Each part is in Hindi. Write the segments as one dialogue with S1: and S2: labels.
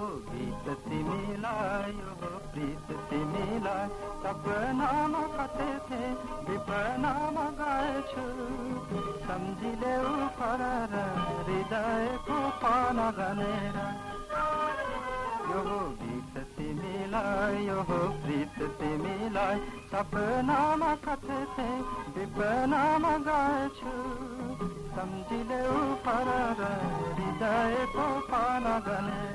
S1: गीत तिमीलाई यो प्रीत तिमीलाई सपनामा कतै थिए विपनामा गाएछु सम्झिले फरर हृदयको पाना गनेर यो गीत तिमीलाई यो प्रीत तिमीलाई सपनामा कतै थिए विपनामा गाएछु सम्झिले फरर हृदयको पाना गनेर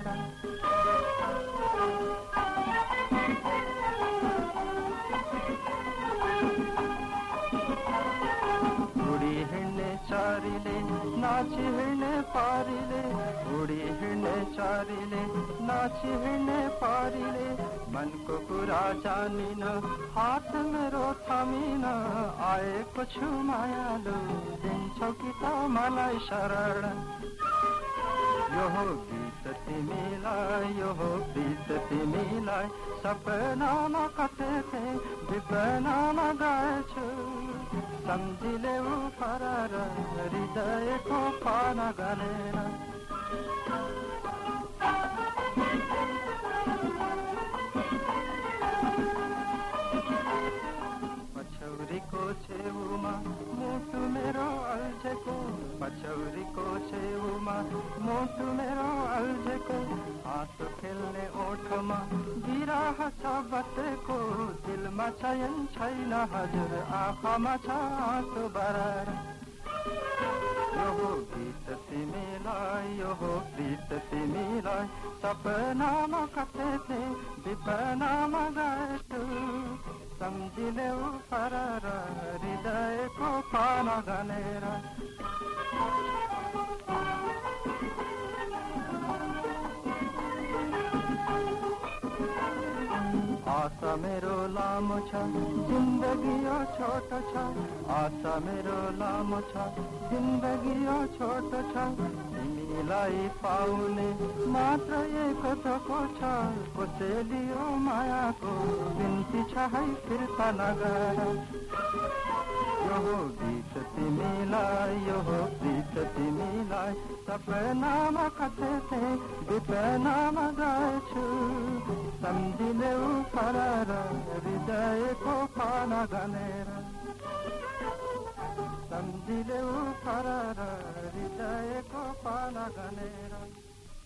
S1: चारीले, नाची हिँड्ने पारीले। उडी हिँड्ने चारीले, नाची हिँड्ने पारीले। मनको कुरा जानिन हात मेरो थामिन आएको छु मायालु दिन्छौ कि त मलाई शरण। यो हो गीत तिमीलाई यो हो गीत तिमीलाई सपनामा कतै थिए विपनामा गाएछु सम्झिले फरर हृदयको पाना गनेर पछौरीको छेउमा मुटु मेरो अल्झेको पछौरीको छेउमा मुटु मेरो अल्झेको हाँसो खेल्ने ओठमा बिरह छ बसेको दिलमा चयन छैन हजुर, आँखामा छ आँसु बरार। यो गीत तिमीलाई, यो हो प्रीत तिमीलाई, सपनामा कतै थिए विपनामा गाएछु। सम्झिले फरर, हृदयको पाना गनेर। आशा मेरो लामो छ, जिन्दगी छोटो छ। आशा मेरो लामो छ, जिन्दगी छोटो छ। तिमीलाई पाउने मात्र एक थोको छ कोसेलियो मायाको बिन्ती छ है फिर्ता नगर। यो गीत तिमीलाई, यो हो गीत कथे सपनामा कतै थिए विपनामा गाएछु सम्झिले फरर हृदयको पाना गनेर सम्झिले हृदय को पाना गनेर